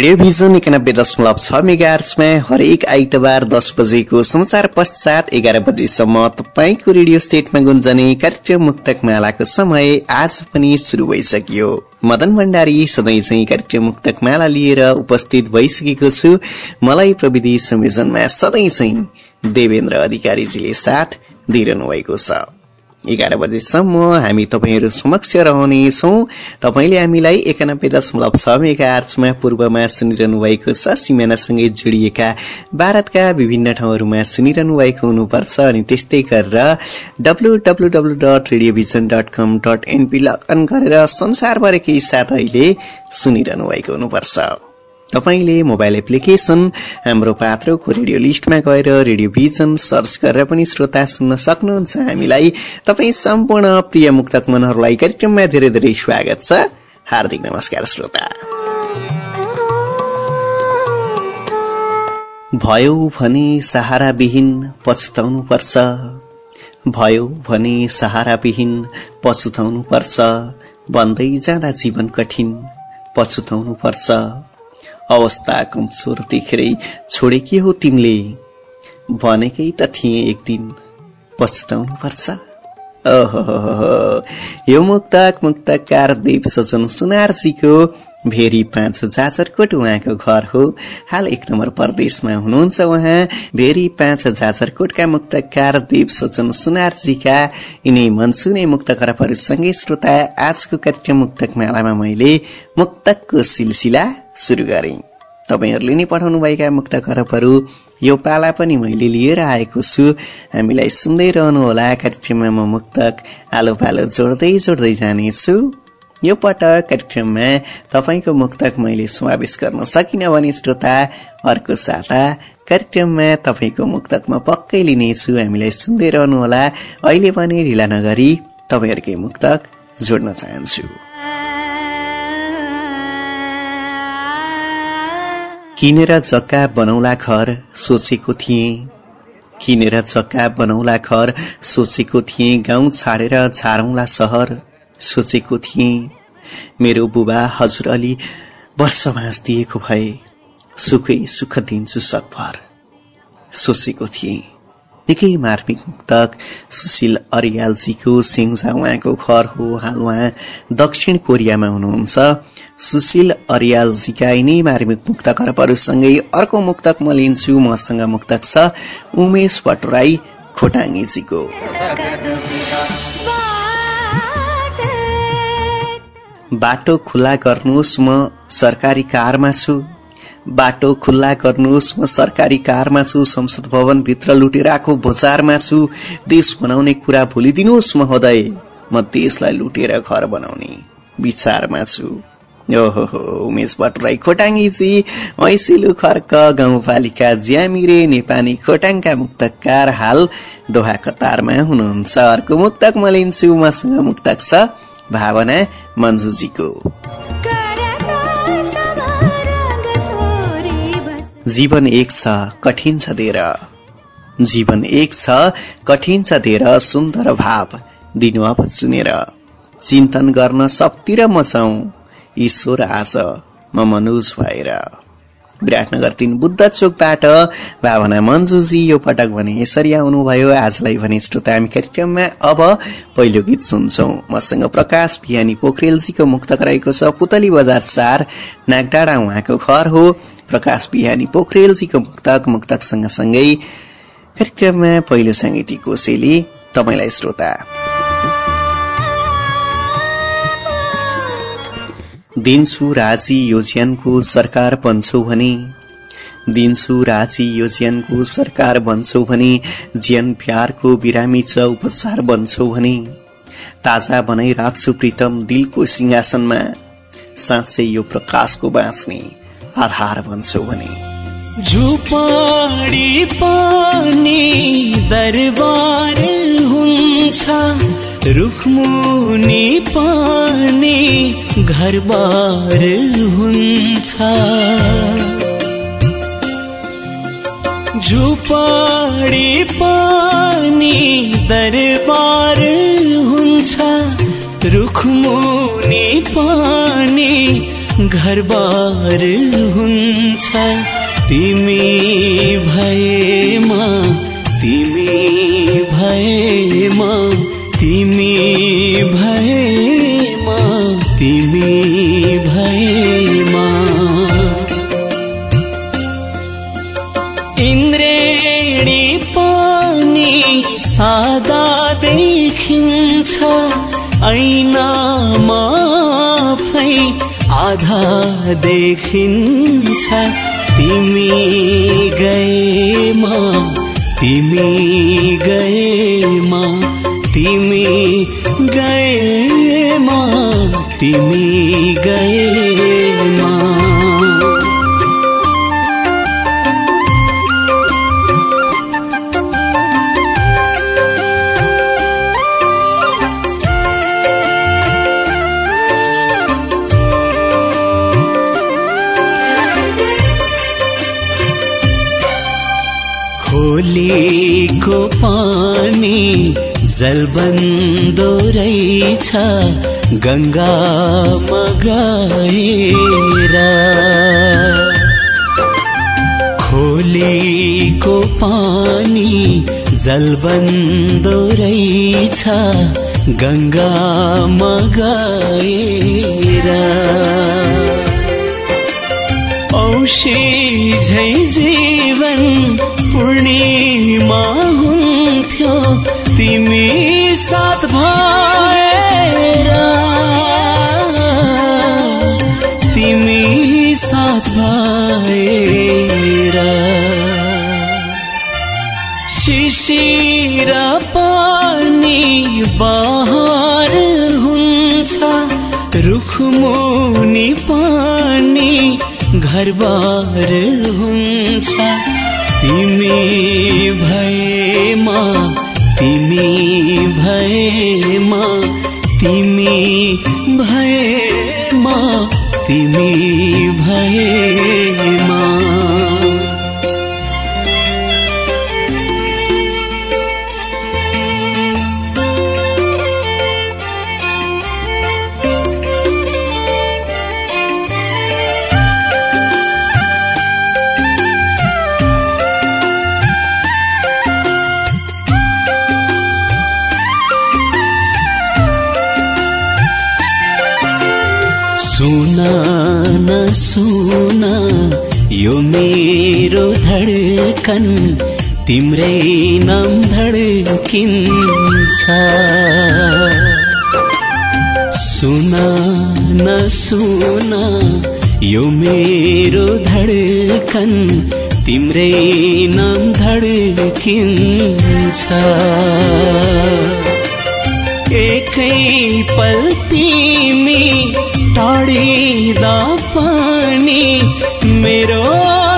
Radio vision एकानब्बे दशमलव छ मेगा हरेक आइतबार दस बजेको समाचार पश्चात एघार बजेसम्म तपाईँको रेडियो स्टेटमा गुन्जने कार्यक्रम मुक्तक मालाको समय आज पनि शुरू भइसक्यो। मदन भण्डारी सधैँ चाहिँ कार्यक्रम मुक्तक माला लिएर उपस्थित भइसकेको छु। मलाई प्रविधि संयोजनमा सधैँ चाहिँ देवेन्द्र अधिकारीजीले साथ दिइरहनु भएको छ। एघार बजेसम्म हामी तपाईँहरू समक्ष रहनेछौ। तपाईँले हामीलाई एकानब्बे दशमलव छ मेगा आर्चमा पूर्वमा सुनिरहनु भएको छ। सिमानासँगै जोडिएका भारतका विभिन्न ठाउँहरूमा सुनिरहनु भएको हुनुपर्छ अनि त्यस्तै गरेर W W W dot radio vision dot com dot NP log in गरेर संसारभरिकै साथ अहिले सुनिरहनु भएको हुनुपर्छ। तपाईँले मोबाइल एप्लिकेशन हाम्रो पात्रोको रेडियो लिस्टमा गएर रेडियो भिजन सर्च गरेर पनि श्रोता सुन्न सक्नुहुन्छ। हामीलाई तपाईँ सम्पूर्ण प्रिय मुक्तक मनहरूलाई कार्यक्रममा धेरै धेरै स्वागत छ। हार्दिक नमस्कार श्रोता। भयो भने सहारा विहीन पछुताउनु पर्छ। भयो भने सहारा विहीन पछुताउनु पर्छ। बन्दै जाँदा जीवन कठिन पछुताउनु पर्छ। अवस्था कमजोर देखेरै छोडेकी हो तिमीले? भनेकै त थिए एक दिन पछुताउनु पर्छ। यो मुक्तक मुक्तकार देव सजन सुनारजीको भेरी पाँच जाजरकोट उहाँको घर हो। हाल एक नम्बर प्रदेशमा हुनुहुन्छ उहाँ। भेरी पाँच जाजरकोटका मुक्तकार देव सजन सुनारजीका यिनै मनसुने मुक्त खराबहरूसँगै श्रोता आजको कार्यक्रम मुक्तक मेलामा मैले मुक्तकको सिलसिला सुरु गरे। तपाईँहरूले नै पठाउनुभएका मुक्त खरबहरू यो पाला पनि मैले लिएर आएको छु। हामीलाई सुन्दै रहनुहोला कार्यक्रममा म मुक्तक। आलो पालो जोड्दै जोड्दै जानेछु। यो पटक कार्यक्रममा तपाईँको मुक्तक मैले समावेश गर्न सकिनँ भने श्रोता अर्को साता कार्यक्रममा तपाईँको मुक्तक म पक्कै लिनेछु। हामीलाई सुन्दै रहनुहोला। अहिले पनि ढिला नगरी तपाईँहरूकै मुक्तक जोड्न चाहन्छु। किनेर जग्गा बनौला घर सोचेको थिएँ। किनेर जग्गा बनौला घर सोचेको थिएँ। गाउँ छाडेर झारौँला सहर सोचेको थिएँ। मेरो बुबा हजुर अलि वर्ष दिएको भए सुखै सुख दिन्छु सकभर सोचेको थिएँ। निकै मार्मिक मुक्तक सुशील अरियालजीको सिङ्जा उहाँको घर हो हाल उहाँ दक्षिण कोरियामा हुनुहुन्छ। सुशील अरियालजीका यिनै मार्मिक मुक्तक खरबहरूसँगै अर्को मुक्तक म लिन्छु मसँग मुक्तक छ उमेश भट्टराई खोटाङ्गीजीको बाटो खुल्ला गर्नुहोस् म सरकारी कारमा छु बाटो खुल्ला गर्नुहोस् म सरकारी कारमा छु संसद भवन भित्र लुटेराको बजारमा छु देश बनाउने कुरा भुलिदिनुहोस् महोदय म देशलाई लुटेर घर बनाउने विचारमा छु ओहो उमेश भट्टराई खोटाङ्गीजी ऐसिलु खर्क गाउँपालिका ज्यामिरे नेपाली खोटाङका मुक्तकार हाल दोहा कतारमा हुनुहुन्छ अर्को मुक्तक म लिन्छु मसँग मुक्तक छ भावना मन्जुजीको। जीवन एक छ कठिन छ धेर जीवन एक छ कठिन छ धेर सुन्दर भाव। दिनु अब चुनेर। चिन्तन गर्न सबतिर मचाउ। ईश्वर आज म मनुज भएर। विराटनगर तीन बुद्ध चोकबाट भावना मन्जुजी यो पटक भने यसरी आउनुभयो। आजलाई भने श्रोता हामी कार्यक्रममा अब पहिलो गीत सुन्छौँ। मसँग प्रकाश बिहानी पोखरेलजीको मुक्तक रहेको छ। पुतली बजार चार नागडाँडा उहाँको घर हो। प्रकाश बिहानी पोखरेलजीको मुक्तक मुक्तक सँगसँगै कार्यक्रममा पहिलो साङ्गीतिक कोसेली। तपाईँलाई श्रोता। दिन्छु राजी यो ज्यानको सरकार बन्छौ भने। दिन्छु राजी यो ज्यानको सरकार बन्छौ भने ज्यान प्यारको बिरामी छ उपचार बन्छौ भने। ताजा बनाइ राख्छु प्रितम दिलको सिंहासनमा साँच्चै यो प्रकाशको बाँच्ने आधार बन्छौ भने। झुपाडी पानी दरबार हुन्छ रुखमुनि पानी घरबार हुन्छ। झुपाडी पानी दरबार हुन्छ। रुखमुनि पानी घरबार हुन्छ। तिमी भएमा तिमी भएमा देखिन्छ तिमी गएमा तिमी गएमा तिमी गएमा तिमी गएमा जलबन्दो रहेछ गङ्गामा गएर खोलीको पानी जलबन्दो रहेछ गङ्गामा गएर औषी झै जीवन पूर्णिमा हुन्थ्यो तिमी साथ भएर तिमी साथ भएर। शिशिर पानी बहार हुन्छ रुखमुनि पानी घरबार हुन्छ। तिमी भएमा तिमी भएमा तिमी भएमा तिमी भएमा न सुना। यो मेरो धडकन तिम्रै नाम धडकिन्छ सुना न सुना यो मेरो धडकन तिम्रै नाम धडकिन्छ एकै पल तिमी टाढिँदा पनि मेरो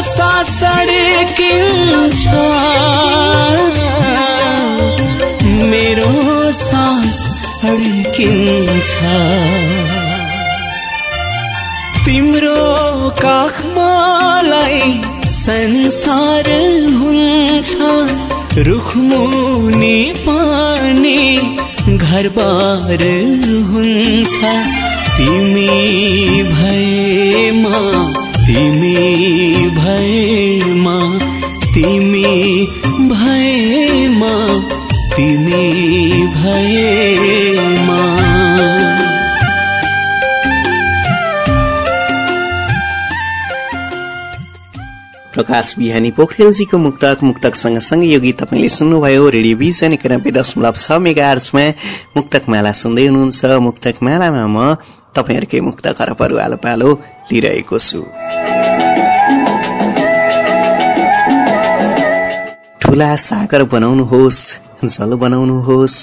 सास अड्किन्छ मेरो सास अड्किन्छ तिम्रो काखमालाई संसार हुन्छ। रुखमुनि पानी घरबार हुन्छ। तिमी तिमी तिमी तिमी प्रकाश बिहानी पोखरेलजीको मुक्तक मुक्तक सँगसँगै यो गीत तपाईँले सुन्नुभयो रेडियो भिजन एकानब्बे दशमलव छ मेगा आर्चमा मुक्तक माला सुन्दै हुनुहुन्छ। मुक्तक मालामा म तपाईँहरूकै मुक्त खरपहरू आलो पालो लिइरहेको छु। ठुला सागर बनाउनुहोस् जल बनाउनुहोस्।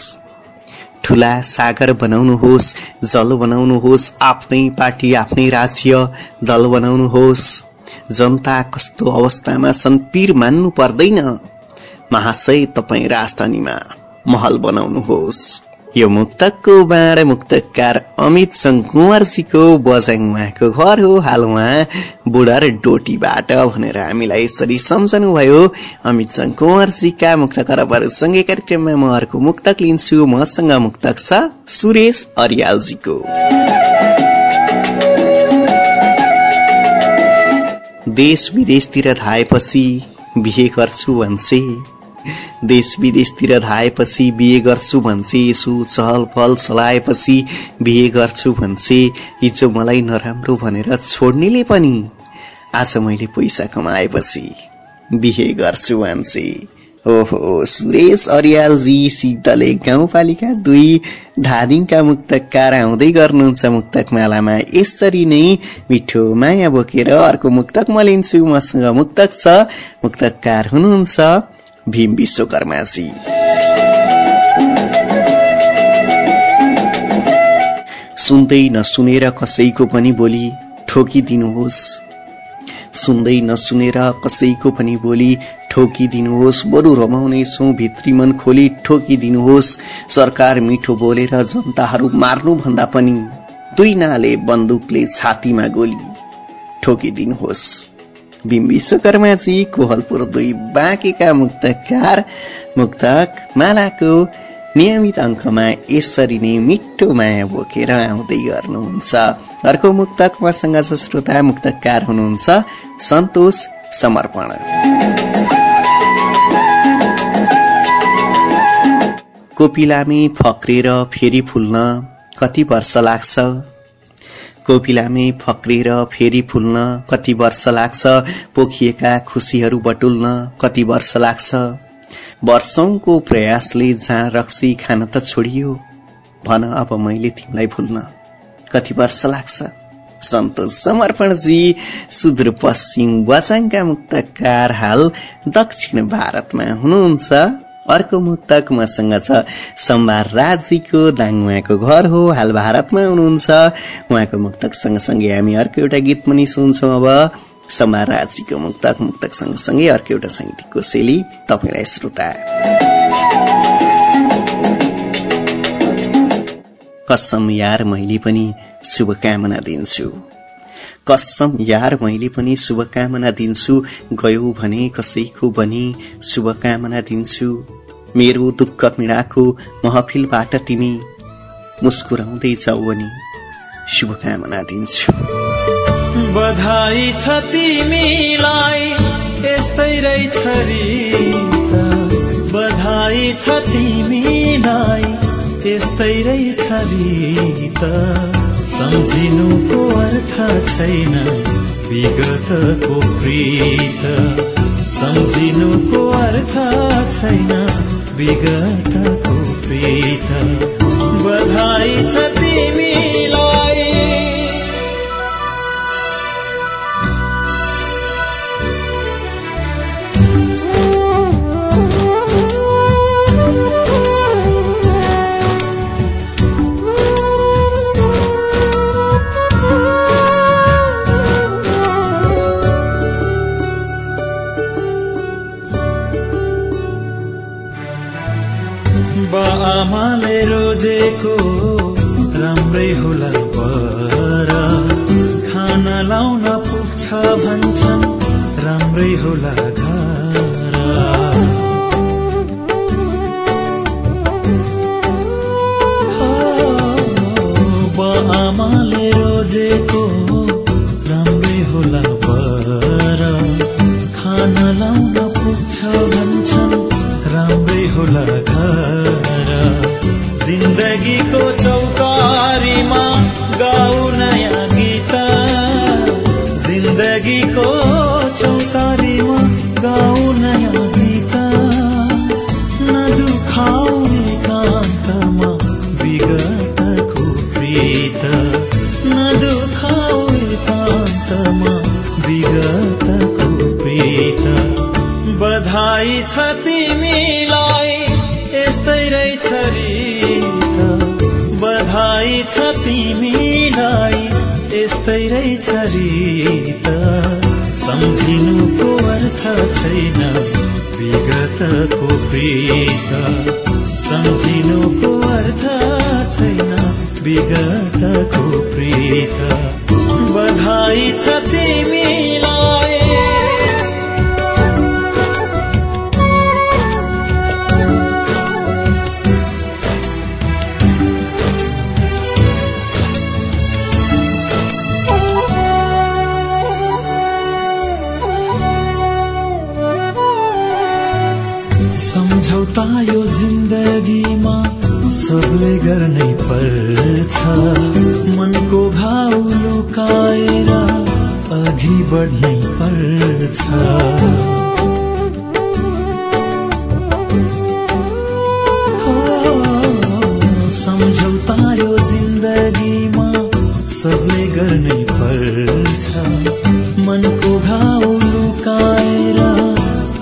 ठुला सागर बनाउनुहोस् जल बनाउनुहोस्। आफ्नै पार्टी आफ्नै राज्य दल बनाउनुहोस्। जनता कस्तो अवस्थामा छन् पीर मान्नु पर्दैन। महाशय तपाईँ राजधानीमा महल बनाउनुहोस्। यो मुक्तकको बाँड मुक्तकार अमित कुँवरजीको बजाङ उहाँको घर हो हाल उहाँ बुढर डोटीबाट भनेर हामीलाई यसरी सम्झनुभयो अमित कुँवरजीका मुक्त करबहरूसँगै कार्यक्रममा म अर्को मुक्तक लिन्छु। मसँग मुक्तक छ सुरेश अरियालजीको। देश विदेशतिर धाएपछि बिहे गर्छु भन्छे देश विदेशतिर धाएपछि बिहे गर्छु भन्छे यसो चहल पहल चलाएपछि बिहे गर्छु भन्छे हिजो मलाई नराम्रो भनेर छोड्नेले पनि आज मैले पैसा कमाएपछि बिहे गर्छु भन्छे ओहो सुरेश अरियालजी सिद्धले गाउँपालिका दुई धादिङका मुक्तकार आउँदै गर्नुहुन्छ मुक्तक मालामा। यसरी नै मिठो माया बोकेर अर्को मुक्तक म लिन्छु मसँग मुक्तक छ मुक्तकार हुनुहुन्छ। भीम विश्वकर्माजी सुन्दै नसुनेर कसैको पनि बोली ठोकिदिनुहोस्। सुन्दै नसुनेर कसैको पनि बोली ठोकिदिनुहोस्। बरु रमाउनेछौ भित्री मन खोली ठोकिदिनुहोस्। सरकार मिठो बोलेर जनताहरू मार्नुभन्दा पनि दुई नाले बन्दुकले छातीमा गोली ठोकिदिनुहोस्। विश्वकर्माजी कोहलपुर दुई बाँकेका मुक्तकार मुक्तक मालाको नियमित अङ्कमा यसरी नै मिठो माया बोकेर आउँदै गर्नुहुन्छ। अर्को मुक्तक मसँग श्रोता मुक्तकार हुनुहुन्छ सन्तोष समर्पण। कोपिलामी फक्रेर फेरि फुल्न कति वर्ष लाग्छ? कोपिलामै फक्रेर फेरि फुल्न कति वर्ष लाग्छ पोखिएका खुसीहरू बटुल्न कति वर्ष लाग्छ। वर्षौंको प्रयासले जहाँ रक्सी खान त छोडियो भन अब मैले तिमीलाई भुल्न कति वर्ष लाग्छ। सन्तोष समर्पणजी सुदूरपश्चिम बचाङका मुक्तकार हाल दक्षिण भारतमा हुनुहुन्छ। अर्को मुक्तक मसँग छ। सम्बार राजीको दाङ उहाँको घर हो हाल भारतमा हुनुहुन्छ। उहाँको मुक्तक सँगसँगै हामी अर्को एउटा गीत पनि सुन्छौँ अब। सम्बार राजीको मुक्तक मुक्तक सँगसँगै अर्को एउटा साङ्गीतिकको शैली तपाईँलाई श्रोता। कसम यार मैले पनि शुभकामना दिन्छु। कसम यार मैले पनि शुभकामना दिन्छु। गयो भने कसैको बनी शुभकामना दिन्छु। मेरो दुःख पीडाको महफिलबाट तिमी मुस्कुराउँदै जाऊ अनि शुभकामना दिन्छु। बधाई छ तिमीलाई यस्तै रहेछ बधाई छ तिमीलाई यस्तै रहेछ सम्झिनुको अर्थ छैन विगतको प्रीत। सम्झिनुको अर्थ छैन। विगतको प्रीत। बधाई छ तिमीलाई सम्झिनुको अर्थ छैन। विगतको प्रीत सम्झिनुको अर्थ छैन। विगतको प्रीत बधाई छ तिमीलाई जिन्दगीमा सबले गर्नै पर्छ। मनको घाउ लुकाएर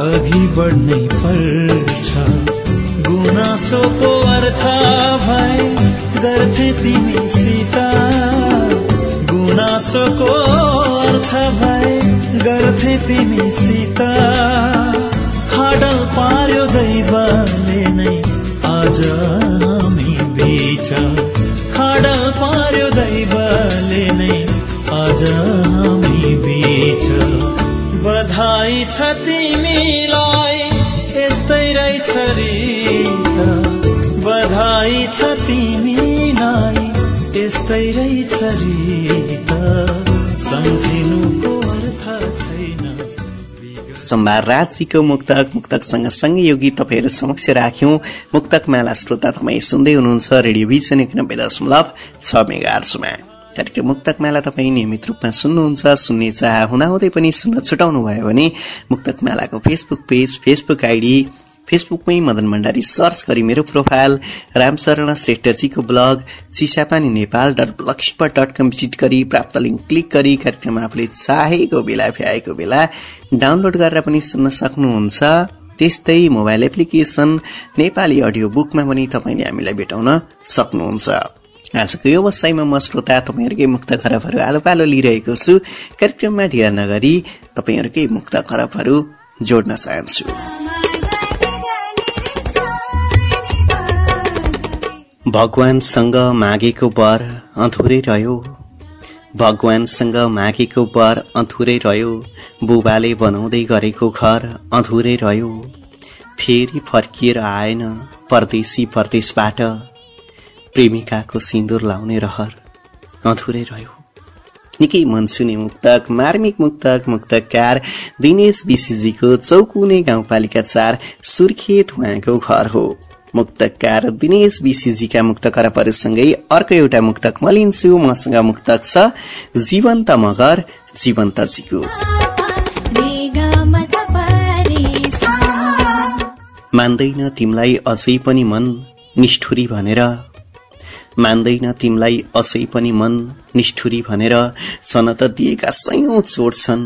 अघि बढ्नै पर्छ। गुनासोको अर्थ भए गर्थे तिमीसित गुनासोको अर्थ भए गर्थे तिमीसित खाडल पार्यो दैवले नै आज हामी बिच। दैवले नै आज हामी बिच। बधाई छ तिमीलाई यस्तै रहेछ बधाई छ तिमीलाई यस्तै रहेछ रीत। सम्झिनुको अर्थ छैन। राजीको मुक्तक मुक्तक सँगै यो गीत तपाईँहरू समक्ष राख्यौं। मुक्तक माला श्रोता तपाईँ सुन्दै हुनुहुन्छ रेडियो भिजन एकानब्बे दशमलव छ मेगा आर्समा कार्यक्रम मुक्तक माला तपाईँ नियमित रूपमा सुन्नुहुन्छ सुन्ने चाह हुँदाहुँदै पनि सुन्न छुटाउनु भयो भने मुक्तक मालाको फेसबुक पेज फेसबुक आइडी फेसबुकमै मदन भण्डारी सर्च गरी मेरो profile Ramsharan श्रेष्ठजीको blog Chisapani Nepal dot blogspot dot com visit गरी प्राप्त लिङ्क क्लिक गरी कार्यक्रम आफूले चाहेको बेला भ्याएको बेला डाउनलोड गरेर पनि सुन्न सक्नुहुन्छ। त्यस्तै मोबाइल एप्लिकेसन नेपाली अडियो बुकमा पनि तपाईँले हामीलाई भेटाउन सक्नुहुन्छ। आजको यो वसाईमा म श्रोता तपाईँहरूकै मुक्त खरबहरू आलो पालो लिइरहेको छु कार्यक्रममा ढिला नगरी तपाईँहरूकै मुक्त खरबहरू जोड्न चाहन्छु भगवानसँग मागेको वर अधुरै रह्यो भगवानसँग मागेको वर अधुरै रह्यो बुबाले बनाउँदै गरेको घर अधुरै रह्यो फेरि फर्किएर आएन परदेशी परदेशबाट प्रेमिकाको सिन्दुर लाउने रहर अधुरै रह्यो। निकै मनसुने मुक्तक मार्मिक मुक्तक मुक्तकार दिनेश विशीजीको चौकुने गाउँपालिका चार सुर्खेत उहाँको घर हो। मुक्तकार दिनेश विशीजीका मुक्त करपहरूसँगै अर्को एउटा मुक्तक म लिन्छु मसँग मुक्तक छ जीवन्त मगर जीवन्तजीको। मान्दैन तिमीलाई अझै पनि मन निष्ठुरी भनेर मान्दैन तिमीलाई अझै पनि मन निष्ठुरी भनेर सनत दिएका सयौं चोट छन्।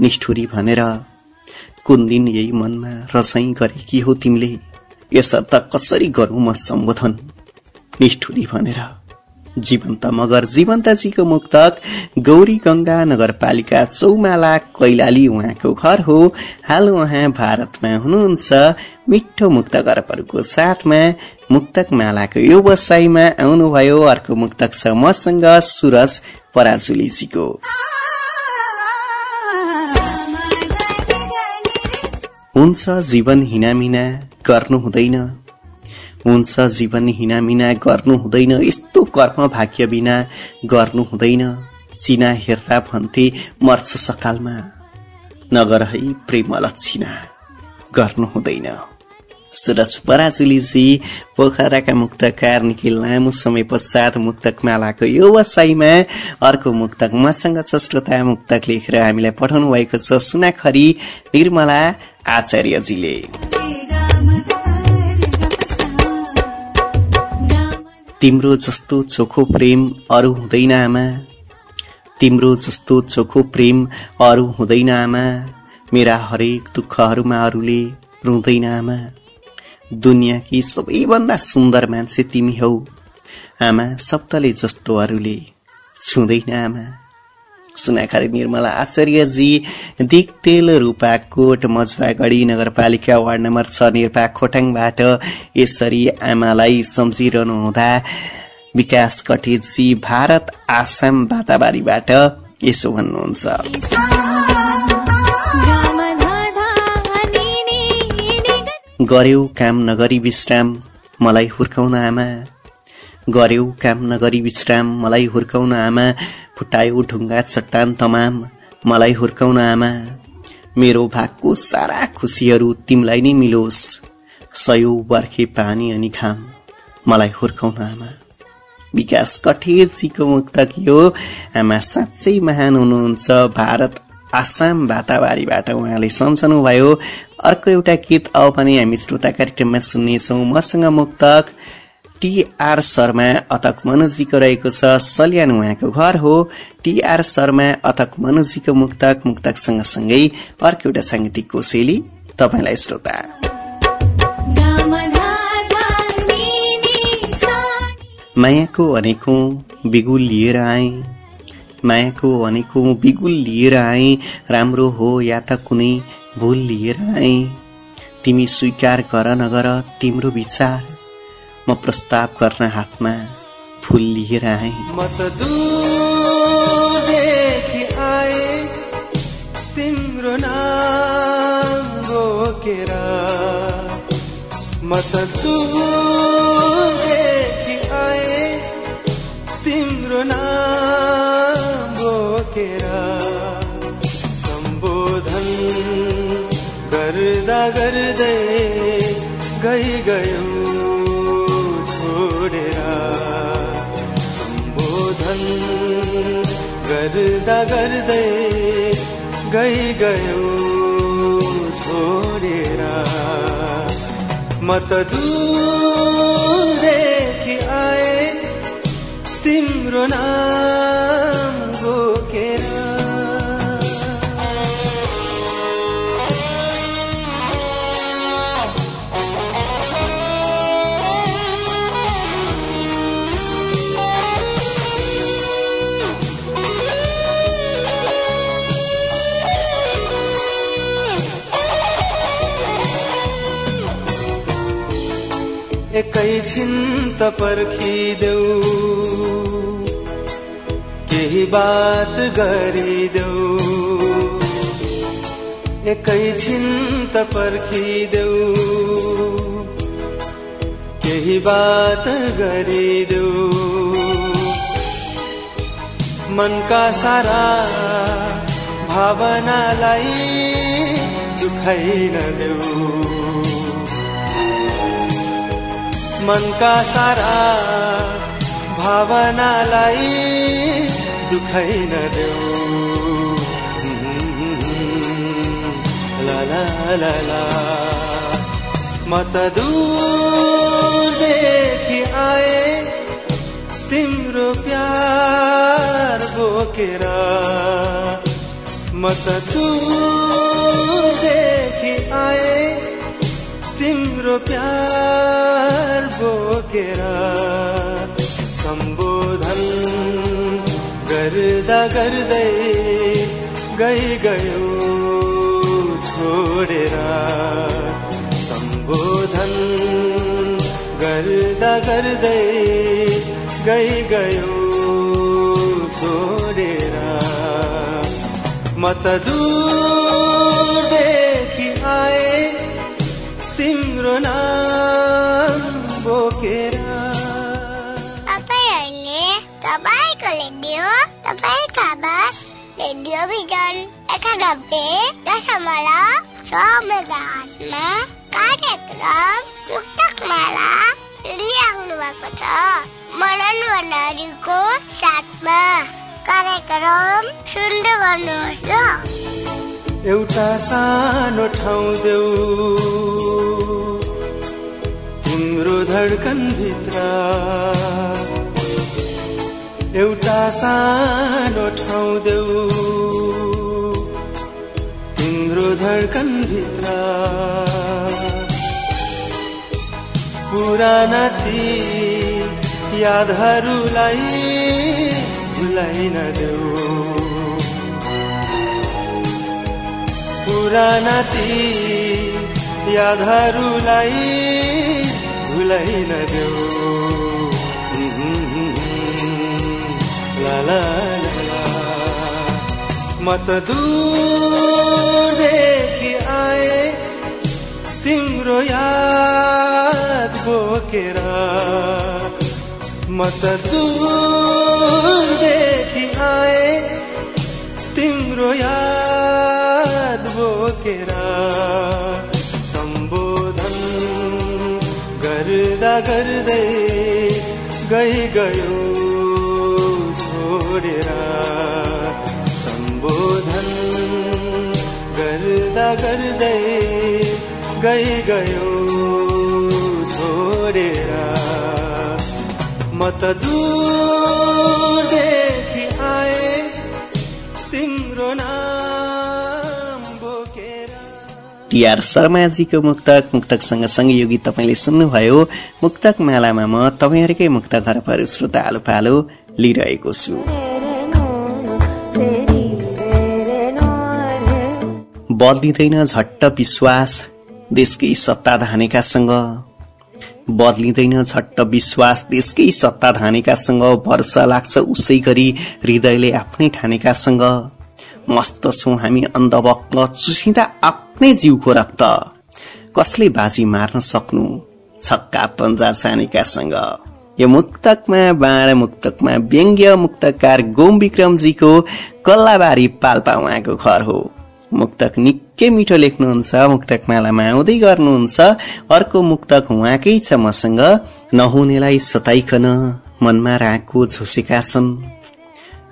निष्ठुरी भनेर कुन दिन यही मनमा रसाई गरेकी हो तिमीले? यसर्थ कसरी गरौँ म सम्बोधन? निष्ठुरी भनेर जीवन्त मगर जीवन्तजीको मुक्तक गौरी गंगा नगरपालिका चौमाला कैलाली उहाँको घर हो। हाल उहाँ भारतमा हुनुहुन्छ। मिठो मुक्त गरपहरूको साथमा मुक्तक मालाको यो बसाईमा आउनुभयो। अर्को मुक्तक छ मसँग सुरज पराजुलीजीको। हुन्छ जीवन हिनामिना गर्नु हुँदैन। हुन्छ जीवन हिनामिना गर्नु हुँदैन। यस्तो कर्म भाग्य बिना गर्नु हुँदैन। चिना हेर्दा भन्थे मर्छ सकालमा। नगर है प्रेम लक्षिना गर्नु हुँदैन। सुरज पराजुलीजी पोखराका मुक्तकार निकै लामो समय पश्चात मुक्तक मालाको यो वसाईमा अर्को मुक्तक मसँग छ श्रोता मुक्तक लेखेर हामीलाई पठाउनु भएको छ सुनाखरी निर्मला आचार्यजीले। तिम्रो जस्तो चोखो प्रेम अरू हुँदैन आमा। तिम्रो जस्तो चोखो प्रेम अरू हुँदैन आमा। मेरा हरेक दुःखहरूमा अरूले रुँदैन आमा। दुनियाँकी सबैभन्दा सुन्दर मान्छे तिमी हौ। आमा सप्तले जस्तो अरूले छुँदैन आमा। सुनाखारी निर्मला आचार्यजी दिक्तेल रूपाकोट मजुवागढी नगरपालिका वार्ड नम्बर छ निर्पा खोटाङबाट यसरी आमालाई सम्झिरहनु हुँदा विकास कटेजी भारत आसाम बाताबारीबाट यसो भन्नुहुन्छ। गर्यौ काम नगरी विश्राम मलाई हुर्काउन आमा। गर्यौ काम नगरी विश्राम मलाई हुर्काउन आमा। फुटायो ढुङ्गा चट्टान तमाम मलाई हुर्काउन आमा मेरो भागको सारा खुसीहरू तिमीलाई नै मिलोस्। सयौँ बर्खे पानी अनि घाम मलाई हुर्काउन आमा। विकास कठेरजीको मुक्तक यो आमा साँच्चै महान हुनुहुन्छ। भारत आसाम वाताबारीबाट उहाँले सम्झनु भयो। अर्को एउटा गीत अब पनि हामी श्रोता कार्यक्रममा सुन्नेछौँ। मसँग मुक्तक टिआर शर्मा अतक मनुजीको रहेको छ सल्यान उहाँको घर हो। टिआर शर्मा अतक मनुजीको मुक्तक मुक्तक सँगसँगै अर्को एउटा साङ्गीतिक कोसेली तपाईँलाई श्रोता। मायाको अनेकौं बिगुल लिएर आए। मायाको अनेकौं बिगुल लिएर आए। राम्रो हो या त कुनै भूल लिएर आए। तिमी स्वीकार गर नगर तिम्रो विचार म प्रस्ताव गर्न हातमा फुल लिएर आए म त दूरदेखि आए तिम्रो आए तिम्रो नाम बोकेर सम्बोधन गर्दा गर्दै गइ गयो। गर्दा गर्दै गइ गयो छोडेर। म त दूरदेखि आए तिम्रो नाम। एकैछिन त पर्खिदेऊ। केही बात गरिदेऊ। एकैछिन त पर्खिदेऊ। केही बात गरिदेऊ। मनका सारा भावनालाई दुखाइ नदेऊ मनका सारा भावनालाई दुखाइ नदेऊ। ला ला ला ला। म त दूरदेखि आए तिम्रो प्यार बोकेर। म त दूरदेखि आए तिम्रो प्यार बोकेर सम्बोधन गर्दा गर्दै गइ गयो छोडेर सम्बोधन गर्दा गर्दै गइ गयो छोडेर म बोकेर। तपाईँहरूले तपाईँको रेडियो तपाईँको आवाज रेडियो भिजन एकानब्बे दशमलव छ कार्यक्रम सुनिराख्नु भएको छ। मनन भण्डारीको साथमा कार्यक्रम सुन्दै गर्नुहोस्। ल एउटा सानो ठाउँ देऊ। तिम्रो धडकन भित्र एउटा सानो ठाउँ देऊ। तिम्रो धडकन भित्र पुराना ती यादहरूलाई भुलाइन देऊ। पुराना ती यादहरूलाई भुलाइन देऊ। ला त दूरदेखि आए तिम्रो याद बोकेर म त दूरदेखि आए तिम्रो याद बोकेर गर्दा गर्दै गई गयो छोडेर। सम्बोधन गर्दा गर्दै गई गयो छोडेर। म त टिआर शर्माजीको मुक्तक मुक्तक सँगसँगै यो गीत तपाईँले सुन्नुभयो। मुक्तक मालामा म तपाईँहरूकै मुक्त घरपहरू श्रोता आलो पालो लिइरहेको छु। बदलिँदैन झट्ट विश्वास देशकै सत्ता धानेकासँग बदलिँदैन झट्ट विश्वास देशकै सत्ता धानेकासँग भरोसा लाग्छ उसै गरी हृदयले आफ्नै ठानेकासँग। मस्त छौँ हामी अन्धभक्त चुसिँदा आफ्नै जिउको रक्त। कसले बाजी मार्न सक्नु? छक्का पन्जा चानेकासँग यो मुक्तकमा बाण मुक्तकमा व्यङ्ग्य मुक्तकार गोम विक्रमजीको कल्लाबारी पाल्पा उहाँको घर हो। मुक्तक निकै मिठो लेख्नुहुन्छ मुक्तक मालामा आउँदै गर्नुहुन्छ। अर्को मुक्तक उहाँकै छ मसँग नहुनेलाई सताइकन मनमा राखको झुसेका छन्।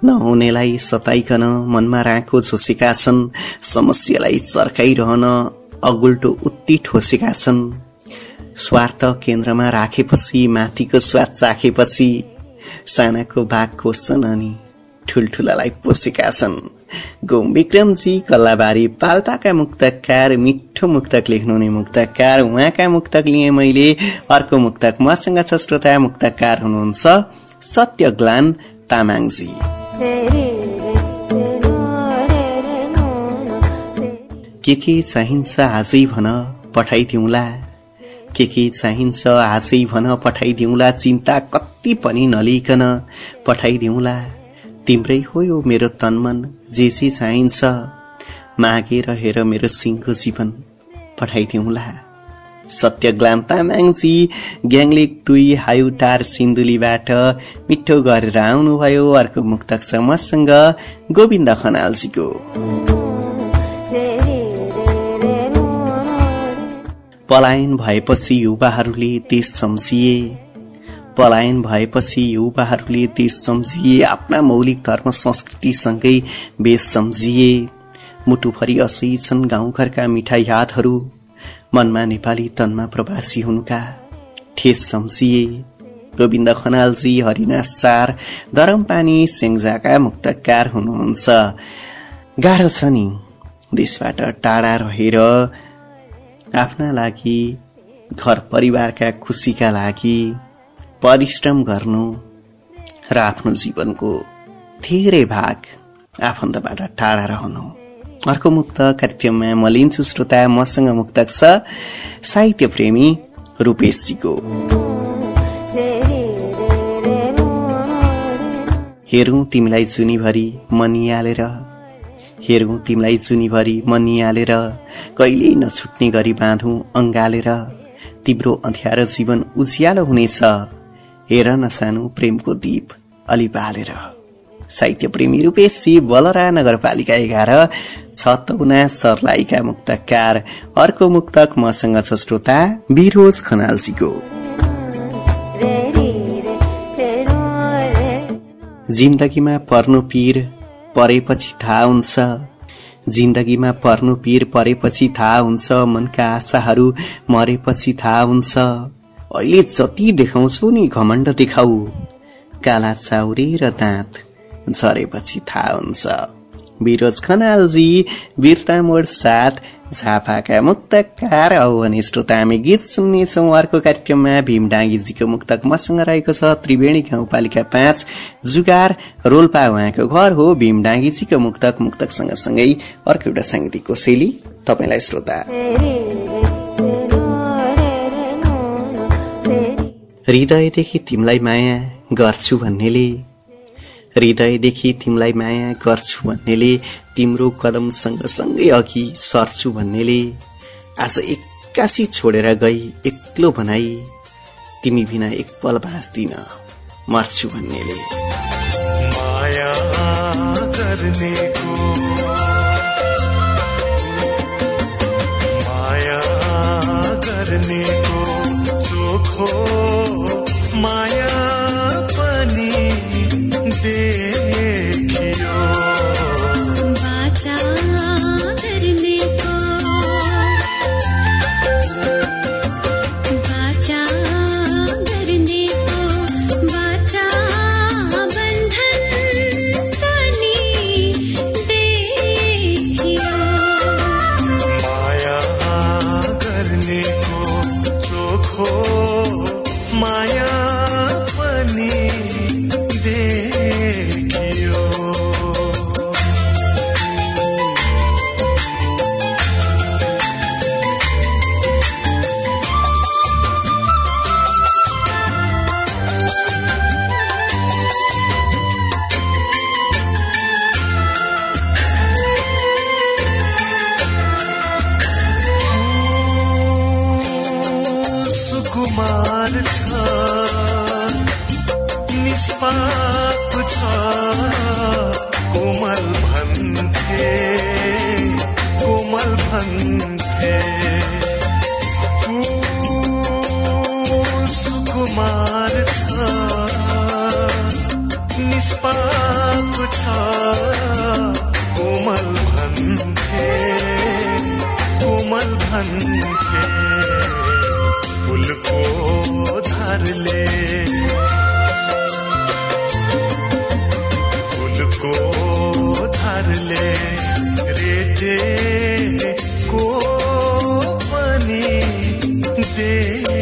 नहुनेलाई सताइकन मनमा राखो झुसेका छन् समस्यालाई चर्काइरहन अगुल्टो उत्ति ठोसेका छन्। स्वार्थ केन्द्रमा राखेपछि माथिको स्वाद चाखेपछि सानाको बाघ खोज्छन् अनि ठुल्ठुलालाई पोसेका छन्। गोम विक्रमजी कल्लाबारी पाल्पाका मुक्तकार मिठो मुक्तक लेख्नुहुने मुक्तकार उहाँका मुक्तक लिएँ मैले। अर्को मुक्तक मसँग छ श्रोता मुक्तकार हुनुहुन्छ सत्यग्लान तामाङजी। के के चाहिन्छ आजै भन पठाइदिउँला? के के चाहिन्छ आजै भन पठाइदिउँला? चिन्ता कति पनि नलिकन पठाइदिउँला। तिम्रै हो यो मेरो तनमन जे जे चाहिन्छ। मागेर हेर मेरो सिंहको जीवन पठाइदिउँला। सत्यग्लाम तामाङजी ग्याङलेक दुई हायुटार सिन्धुलीबाट मिठो गरेर आउनुभयो अर्को मुक्तक छ मसँग गोविन्द खनालजीको। पलायन भएपछि युवाहरूले देश सम्झिए। पलायन भएपछि युवाहरूले देश सम्झिए आफ्ना मौलिक धर्म संस्कृतिसँगै बेस सम्झिए। मुटुभरि असै छन् गाउँघरका मिठा यादहरू मनमा नेपाली तनमा प्रवासी हुनुका ठेस सम्झिए गोविन्द खनालजी हरिनाथ चार धरमपानी सेङ्जाका मुक्तकार हुनुहुन्छ। गाह्रो छ नि देशबाट टाढा रहेर आफ्ना लागि घर परिवारका खुसीका लागि परिश्रम गर्नु र आफ्नो जीवनको धेरै भाग आफन्तबाट टाढा रहनु। अर्को मुक्त कार्यक्रममा म लिन्छु श्रोता मसँग मुक्तक छ साहित्य प्रेमी रूपेशजीको हेरौँ तिमीलाई जुनीभरि म निहालेर हेरौँ तिमीलाई जुनीभरि म निहालेर कहिल्यै नछुट्ने गरी बाँधौँ अङ्गालेर तिम्रो अँध्यारो जीवन उज्यालो हुनेछ हेर न सानो प्रेमको दीप अलि बालेर साहित्य प्रेमी रूपेशजी बलरा नगरपालिका एघार छतौना सर्लाईका मुक्तकार अर्को मुक्तक मसँग छ श्रोता बिरोज खनालजीको। जिन्दगीमा पर्नु पीर परेपछि थाहा हुन्छ। जिन्दगीमा पर्नु पीर परेपछि थाहा हुन्छ। मनका आशाहरू मरेपछि थाहा हुन्छ। अहिले जति देखाउँछु नि घमण्ड देखाउ काला चाउरी र दाँत झरेपछि थाहा हुन्छ। बिरोज खनालजी वीरता मोड साथ झापाका मुक्तकार औ अनि श्रोता हामी गीत सुन्नेछौँ। अर्को कार्यक्रममा भीम डाँगीजीको मुक्तक मसँग रहेको छ त्रिवेणी गाउँपालिका पाँच। जुगार रोल्पा उहाँको घर हो। भीम डाँगीजीको मुक्तक मुक्तक सँगसँगै अर्को एउटा साङ्गीतिक कोसेली तपाईँलाई श्रोता। हृदयदेखि तिमीलाई माया गर्छु भन्नेले हृदयदेखि तिमीलाई माया गर्छु भन्नेले तिम्रो कदम सँगसँगै अघि सर्छु भन्नेले आज एक्कासी छोडेर गई एक्लो भनाई तिमी बिना एक पल बाँच्दिन मर्छु भन्नेले। माया गर्नेको day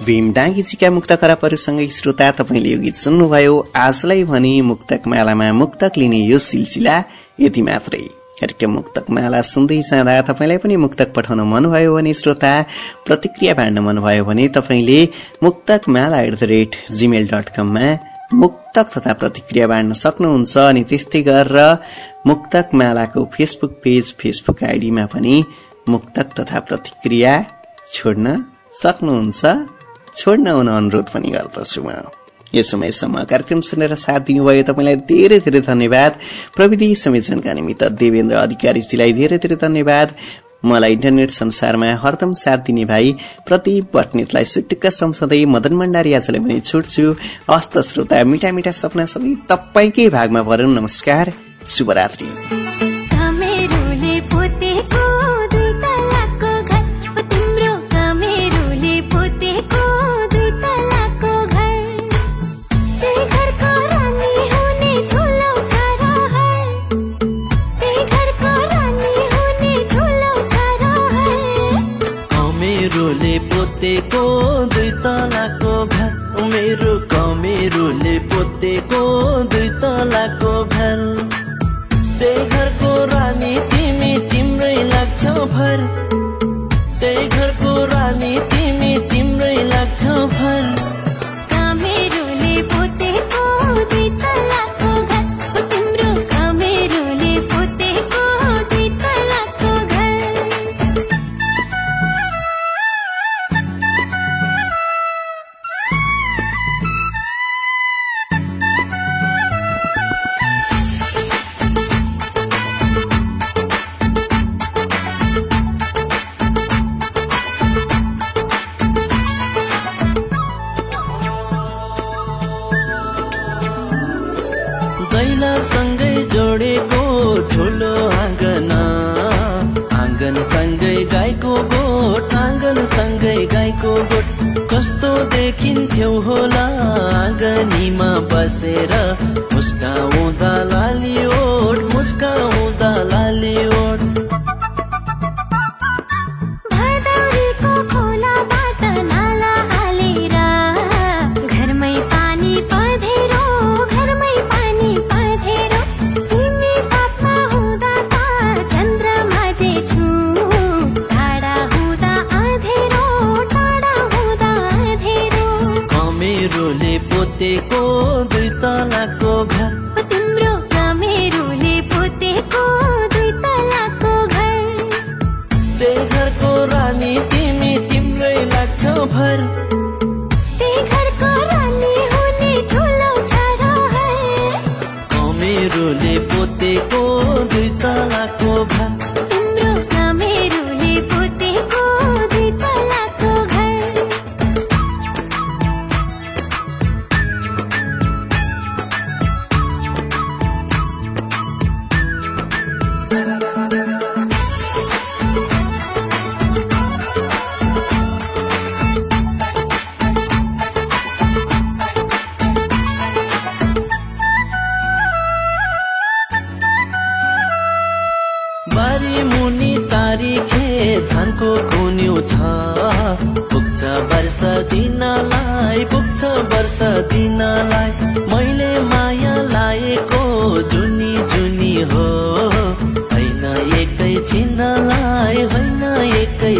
भीम डाँगीजीका मुक्त खराबहरूसँगै श्रोता तपाईँले यो गीत सुन्नुभयो। आजलाई भने मुक्तक मालामा मुक्तक लिने यो सिलसिला यति मात्रै। कार्यक्रम मुक्तक माला सुन्दै जाँदा तपाईँलाई पनि मुक्तक पठाउन मनभयो भने श्रोता प्रतिक्रिया बाँड्न मनभयो भने तपाईँले Muktak Mala at the rate Gmail dot कममा मुक्तक तथा प्रतिक्रिया बाँड्न सक्नुहुन्छ अनि त्यस्तै गरेर मुक्तक मालाको फेसबुक पेज फेसबुक आइडीमा पनि मुक्तक तथा प्रतिक्रिया छोड्न सक्नुहुन्छ। छोड्न हुन अनुरोध पनि गर्दछु म। यो समयसम्म कार्यक्रम सुनेर साथ दिनुभयो तपाईँलाई धेरै धेरै धन्यवाद। प्रविधि संयोजनका निमित्त देवेन्द्र अधिकारीजीलाई धेरै धेरै धन्यवाद। मलाई इन्टरनेट संसारमा हरदम साथ दिने भाइ प्रति बटनेतलाई सुटुक्क सम्झँदै मदन भण्डारी आजलाई पनि छुट्छु। हस्त श्रोता मिठा मिठा सपना सबै तपाईँकै भागमा भरौँ। नमस्कार। शुभरात्रि। मुनि तारिखे धानको गुन्यु छ। पुग्छ वर्ष दिनलाई पुग्छ वर्ष दिनलाई। मैले माया लाएको जुनी जुनी हो। होइन एकै छिनलाई होइन एकै